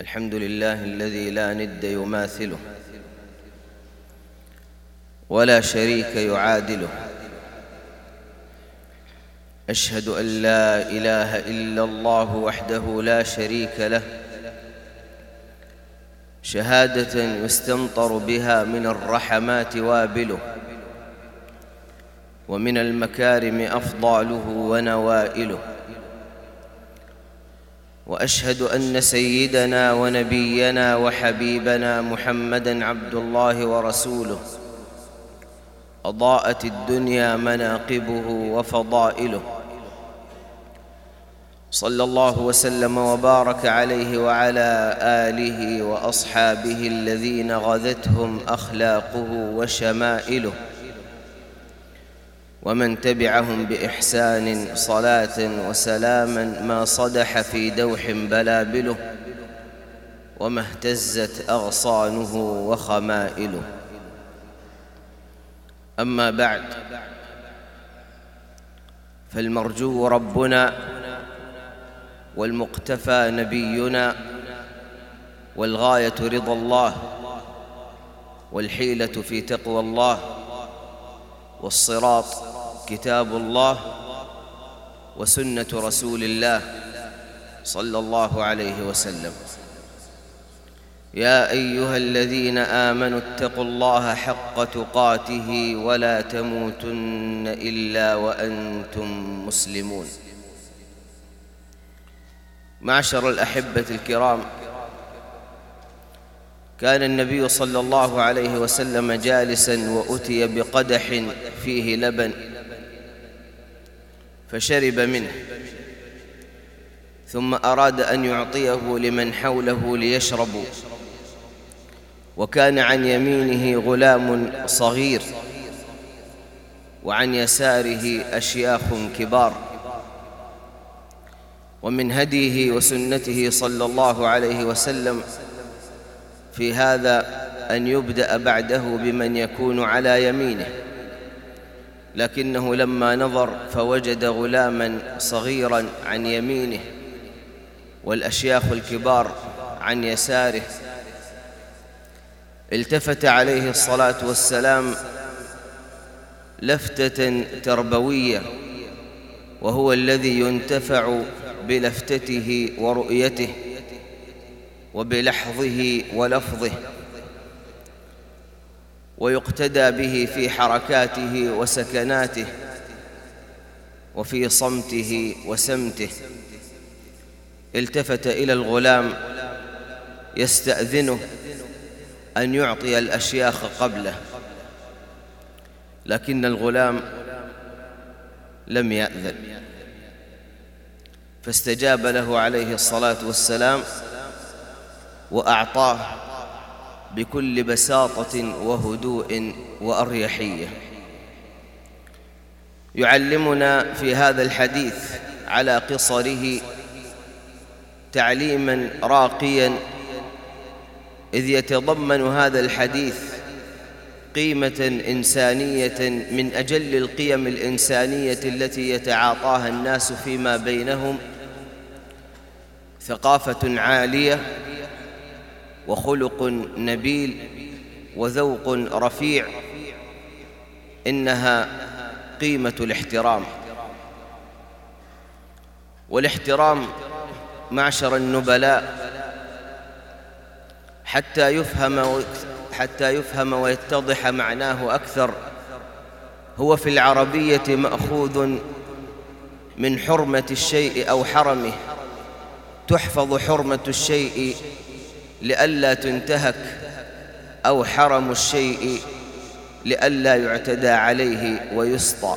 الحمد لله الذي لا ند يماثله ولا شريك يعادله. أشهد أن لا إله إلا الله وحده لا شريك له. شهادة يستمطر بها من الرحمات وابله ومن المكارم أفضاله ونوائله. وأشهد أن سيدنا ونبينا وحبيبنا محمدا عبد الله ورسوله. أضاءت الدنيا مناقبه وفضائله. صلى الله وسلم وبارك عليه وعلى آله وأصحابه الذين غذتهم أخلاقه وشمائله. ومن تبعهم بإحسان صلاة وسلاما ما صدح في دوح بلابله وما اهتزت أغصانه وخمائله. أما بعد فالمرجو ربنا والمقتفى نبينا والغاية رضا الله والحيلة في تقوى الله والصراط كتاب الله وسنة رسول الله صلى الله عليه وسلم. يا أيها الذين آمنوا اتقوا الله حق تقاته ولا تموتن إلا وأنتم مسلمون. معشر الأحبة الكرام كان النبي صلى الله عليه وسلم جالسا وأتي بقدح فيه لبن. فشرب منه. ثم أراد أن يعطيه لمن حوله ليشربوا. وكان عن يمينه غلام صغير وعن يساره أشياخ كبار. ومن هديه وسنته صلى الله عليه وسلم في هذا أن يبدأ بعده بمن يكون على يمينه. لكنه لما نظر فوجد غلاما صغيرا عن يمينه والأشياخ الكبار عن يساره. التفت عليه الصلاة والسلام لفتة تربوية وهو الذي ينتفع بلفتته ورؤيته وبلحظه ولفظه. ويقتدى به في حركاته وسكناته وفي صمته وسمته. التفت إلى الغلام يستأذنه أن يعطي الأشياخ قبله لكن الغلام لم يأذن. فاستجاب له عليه الصلاة والسلام وأعطاه بكل بساطة وهدوء وأريحية. يعلمنا في هذا الحديث على قصره تعليما راقيا إذ يتضمن هذا الحديث قيمة إنسانية من أجل القيم الإنسانية التي يتعاطاها الناس فيما بينهم ثقافة عالية وخلق نبيل وذوق رفيع إنها قيمة الاحترام. والاحترام معشر النبلاء حتى يفهم حتى يفهم ويتضح معناه أكثر. هو في العربية مأخوذ من حرمة الشيء أو حرمه تحفظ حرمة الشيء لئلا تنتهك أو حرم الشيء لئلا يعتدى عليه ويسطى.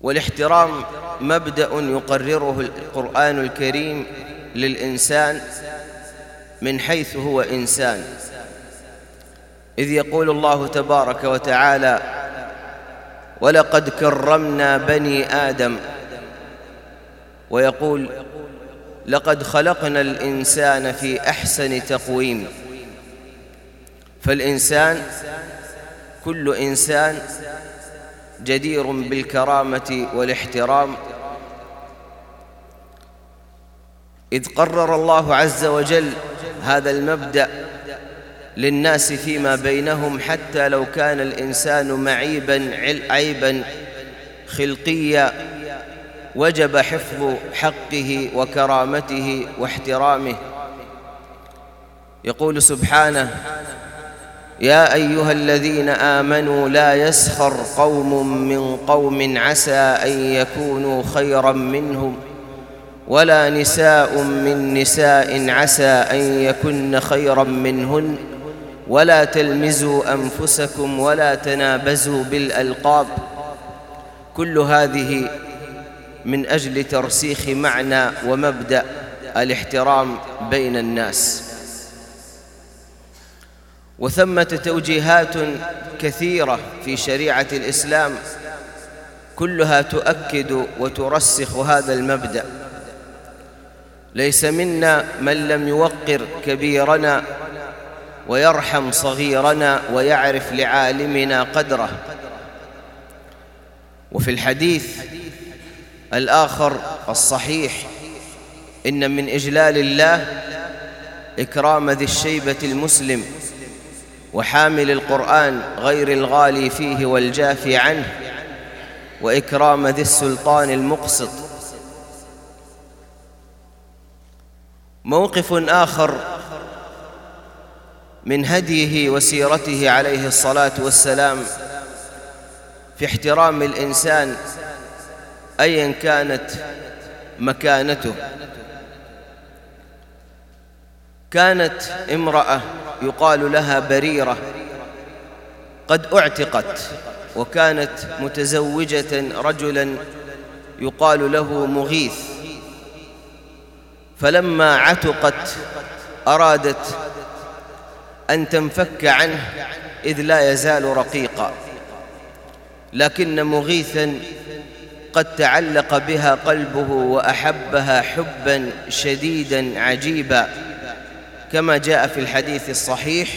والاحترام مبدأ يقرره القرآن الكريم للإنسان من حيث هو إنسان. إذ يقول الله تبارك وتعالى ولقد كرمنا بني آدم. ويقول لقد خلقنا الإنسان في أحسن تقويم. فالإنسان كل إنسان جدير بالكرامة والاحترام. إذ قرر الله عز وجل هذا المبدأ للناس فيما بينهم حتى لو كان الإنسان معيبا عيبا خلقيا. وجب حفظ حقه وكرامته واحترامه. يقول سبحانه يا أيها الذين آمنوا لا يسخر قوم من قوم عسى أن يكونوا خيرا منهم ولا نساء من نساء عسى أن يكن خيرا منهن ولا تلمزوا أنفسكم ولا تنابزوا بالألقاب. كل هذه من أجل ترسيخ معنى ومبدأ الاحترام بين الناس. وثمة توجيهات كثيرة في شريعة الإسلام كلها تؤكد وترسخ هذا المبدأ. ليس منا من لم يوقر كبيرنا ويرحم صغيرنا ويعرف لعالمنا قدره. وفي الحديث الآخر الصحيح إن من إجلال الله إكرام ذي الشيبة المسلم وحامل القرآن غير الغالي فيه والجافي عنه وإكرام ذي السلطان المقسط. موقف آخر من هديه وسيرته عليه الصلاة والسلام في احترام الإنسان أيا كانت مكانته. كانت امرأة يقال لها بريرة. قد اعتقت وكانت متزوجة رجلا يقال له مغيث. فلما عتقت أرادت أن تنفك عنه إذ لا يزال رقيقا. لكن مغيثا قد تعلق بها قلبه وأحبها حبا شديدا عجيبا كما جاء في الحديث الصحيح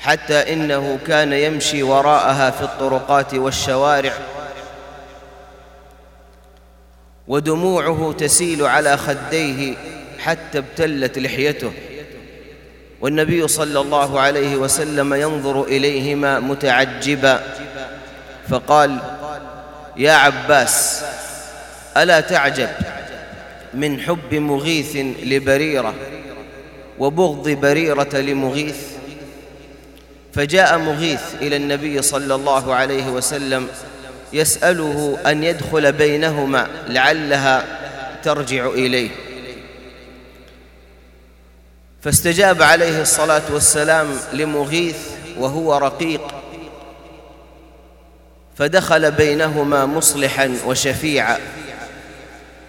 حتى إنه كان يمشي وراءها في الطرقات والشوارع ودموعه تسيل على خديه حتى ابتلت لحيته. والنبي صلى الله عليه وسلم ينظر إليهما متعجبا فقال يا عباس ألا تعجب؟ من حب مغيث لبريرة وبغض بريرة لمغيث. فجاء مغيث إلى النبي صلى الله عليه وسلم يسأله أن يدخل بينهما لعلها ترجع إليه. فاستجاب عليه الصلاة والسلام لمغيث وهو رقيق. فدخل بينهما مصلحا وشفيعا.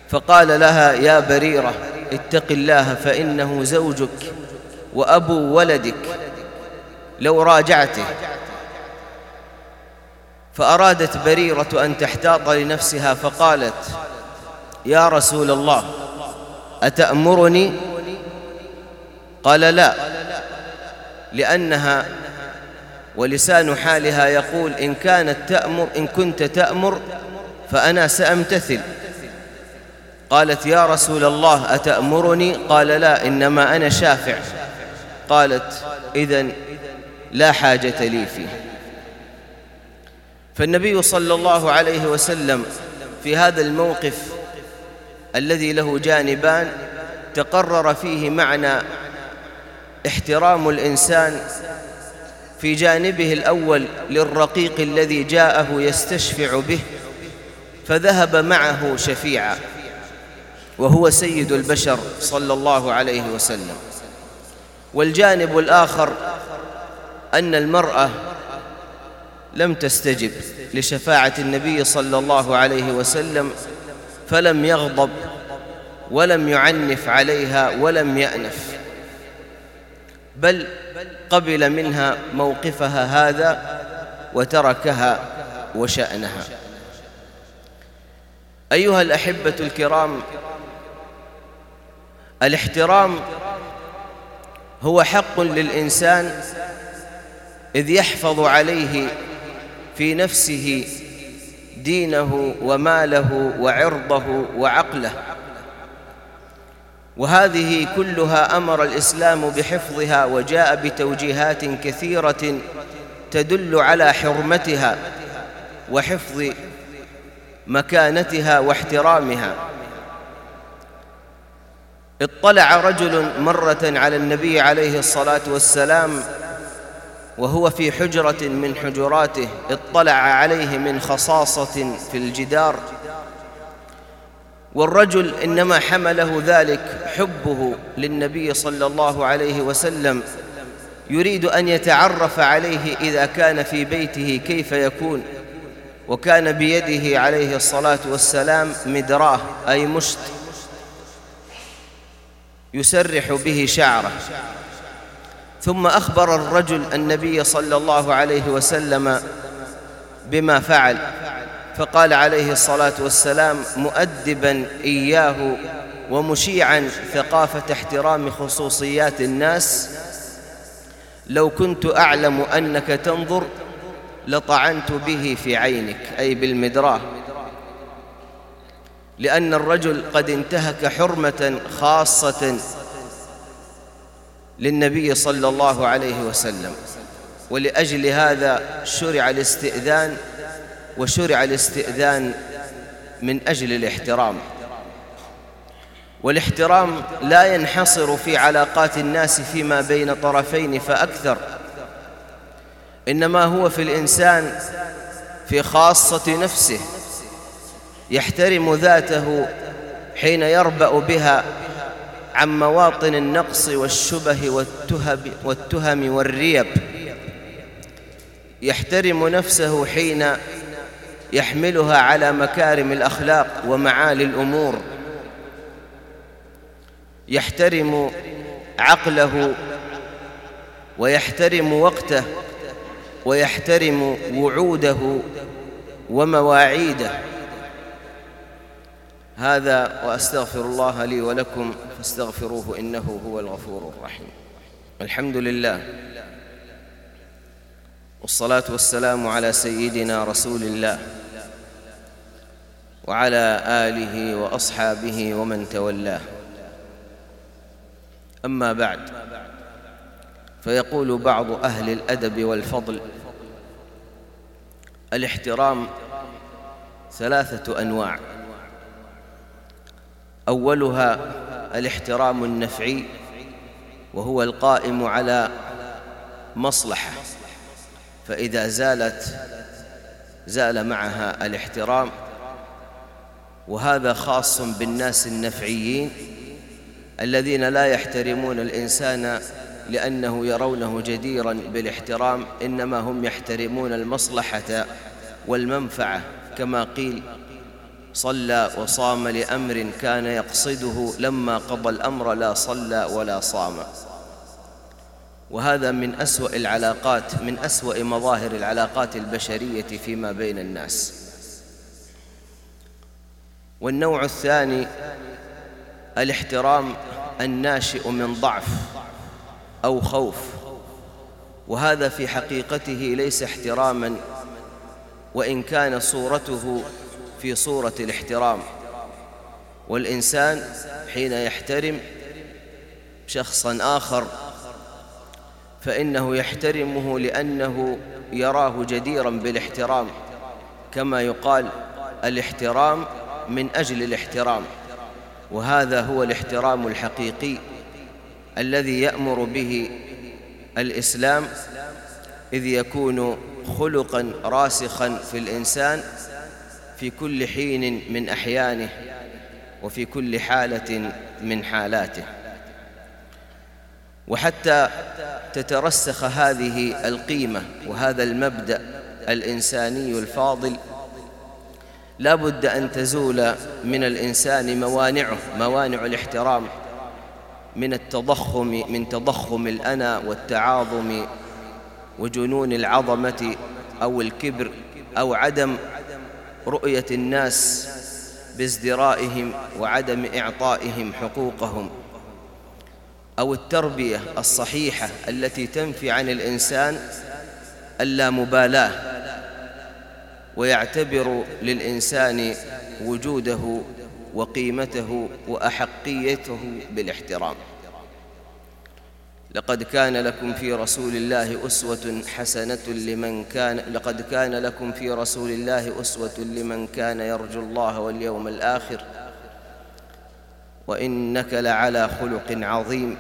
فقال لها يا بريرة اتق الله فإنه زوجك وأبو ولدك لو راجعته. فأرادت بريرة أن تحتاط لنفسها فقالت يا رسول الله أتأمرني؟ قال لا لأنها ولسان حالها يقول إن كانت تأمر إن كنت تأمر فأنا سأمتثل. قالت يا رسول الله أتأمرني؟ قال لا إنما أنا شافع. قالت إذن لا حاجة لي فيه. فالنبي صلى الله عليه وسلم في هذا الموقف الذي له جانبان تقرر فيه معنى احترام الإنسان في جانبه الأول للرقيق الذي جاءه يستشفع به فذهب معه شفيعا وهو سيد البشر صلى الله عليه وسلم. والجانب الآخر أن المرأة لم تستجب لشفاعة النبي صلى الله عليه وسلم فلم يغضب ولم يعنف عليها ولم يأنف. بل قبل منها موقفها هذا وتركها وشأنها. أيها الأحبة الكرام الاحترام هو حق للإنسان إذ يحفظ عليه في نفسه دينه وماله وعرضه وعقله. وهذه كلها أمر الإسلام بحفظها وجاء بتوجيهات كثيرة تدل على حرمتها وحفظ مكانتها واحترامها. اطلع رجل مرة على النبي عليه الصلاة والسلام وهو في حجرة من حجراته اطلع عليه من خصاصة في الجدار. والرجل إنما حمله ذلك حبه للنبي صلى الله عليه وسلم يريد أن يتعرف عليه إذا كان في بيته كيف يكون وكان بيده عليه الصلاة والسلام مدراه أي مشط يسرح به شعره. ثم أخبر الرجل النبي صلى الله عليه وسلم بما فعل فقال عليه الصلاة والسلام مؤدبا إياه ومشيعا ثقافة احترام خصوصيات الناس لو كنت أعلم أنك تنظر لطعنت به في عينك أي بالمدراه لأن الرجل قد انتهك حرمة خاصة للنبي صلى الله عليه وسلم. ولأجل هذا شرع الاستئذان وشرع الاستئذان من أجل الاحترام. والاحترام لا ينحصر في علاقات الناس فيما بين طرفين فأكثر. إنما هو في الإنسان في خاصة نفسه يحترم ذاته حين يربأ بها عن مواطن النقص والشبه والتهم, والتهم والريب. يحترم نفسه حين يحملها على مكارم الأخلاق ومعالي الأمور. يحترم عقله ويحترم وقته ويحترم وعوده ومواعيده. هذا وأستغفر الله لي ولكم فاستغفروه إنه هو الغفور الرحيم. الحمد لله والصلاة والسلام على سيدنا رسول الله وعلى آله وأصحابه ومن تولاه. أما بعد فيقول بعض أهل الأدب والفضل الاحترام ثلاثة أنواع. أولها الاحترام النفعي وهو القائم على مصلحة. فإذا زالت زال معها الاحترام وهذا خاص بالناس النفعيين الذين لا يحترمون الإنسان لأنه يرونه جديرا بالاحترام إنما هم يحترمون المصلحة والمنفعة. كما قيل صلى وصام لأمر كان يقصده لما قضى الأمر لا صلى ولا صام. وهذا من أسوأ العلاقات من أسوأ مظاهر العلاقات البشرية فيما بين الناس. والنوع الثاني الاحترام الناشئ من ضعف أو خوف وهذا في حقيقته ليس احتراما وإن كان صورته في صورة الاحترام. والإنسان حين يحترم شخصا آخر فإنه يحترمه لأنه يراه جديرا بالاحترام كما يقال الاحترام من أجل الاحترام. وهذا هو الاحترام الحقيقي الذي يأمر به الإسلام إذ يكون خلقا راسخا في الإنسان في كل حين من أحيانه وفي كل حالة من حالاته. وحتى تترسخ هذه القيمة وهذا المبدأ الإنساني الفاضل لا بد أن تزول من الإنسان موانعه موانع الاحترام من التضخم من تضخم الأنا والتعاظم وجنون العظمة أو الكبر أو عدم رؤية الناس بازدرائهم وعدم إعطائهم حقوقهم أو التربية الصحيحة التي تنفي عن الإنسان اللامبالاه ويعتبر للإنسان وجوده وقيمته وأحقيته بالاحترام. لقد كان لكم في رسول الله أسوة حسنة لمن كان لقد كان لكم في رسول الله أسوة لمن كان يرجو الله واليوم الآخر. وإنك لعلى خلق عظيم.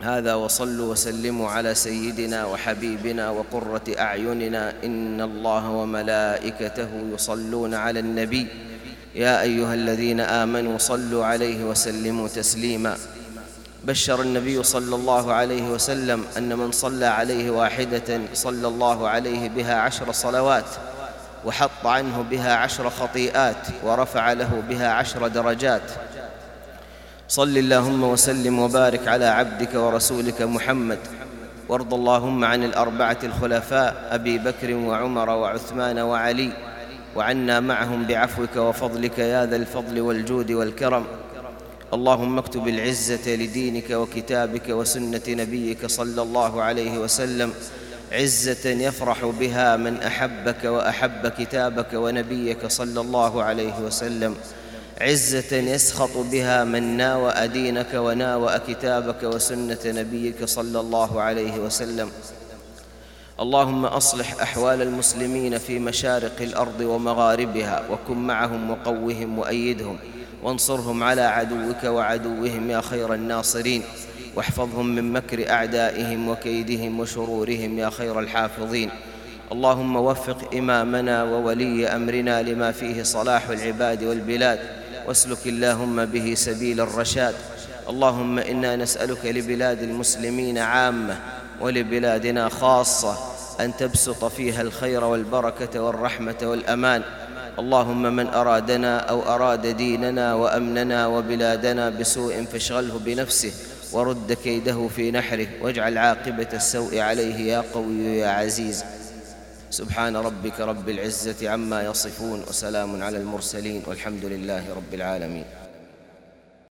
هذا وصلوا وسلموا على سيدنا وحبيبنا وقرة أعيننا إن الله وملائكته يصلون على النبي. يا أيها الذين آمنوا صلوا عليه وسلموا تسليما. بشر النبي صلى الله عليه وسلم أن من صلى عليه واحدة صلى الله عليه بها عشر صلوات وحط عنه بها عشر خطيئات ورفع له بها عشر درجات. صل اللهم وسلم وبارك على عبدك ورسولك محمد. وارض اللهم عن الأربعة الخلفاء أبي بكر وعمر وعثمان وعلي. وعنا معهم بعفوك وفضلك يا ذا الفضل والجود والكرم. اللهم اكتب العزة لدينك وكتابك وسنة نبيك صلى الله عليه وسلم. عزة يفرح بها من أحبك وأحب كتابك ونبيك صلى الله عليه وسلم. عزة يسخط بها من ناوى دينك وناوى كتابك وسنة نبيك صلى الله عليه وسلم. اللهم أصلح أحوال المسلمين في مشارق الأرض ومغاربها وكن معهم وقوهم وأيدهم وانصرهم على عدوك وعدوهم يا خير الناصرين واحفظهم من مكر أعدائهم وكيدهم وشرورهم يا خير الحافظين. اللهم وفق إمامنا وولي أمرنا لما فيه صلاح العباد والبلاد واسلك اللهم به سبيل الرشاد. اللهم إنا نسألك لبلاد المسلمين عامة ولبلادنا خاصة أن تبسط فيها الخير والبركة والرحمة والأمان. اللهم من أرادنا أو أراد ديننا وأمننا وبلادنا بسوء فاشغله بنفسه ورد كيده في نحره واجعل عاقبة السوء عليه يا قوي يا عزيز. سبحان ربك رب العزة عما يصفون وسلام على المرسلين والحمد لله رب العالمين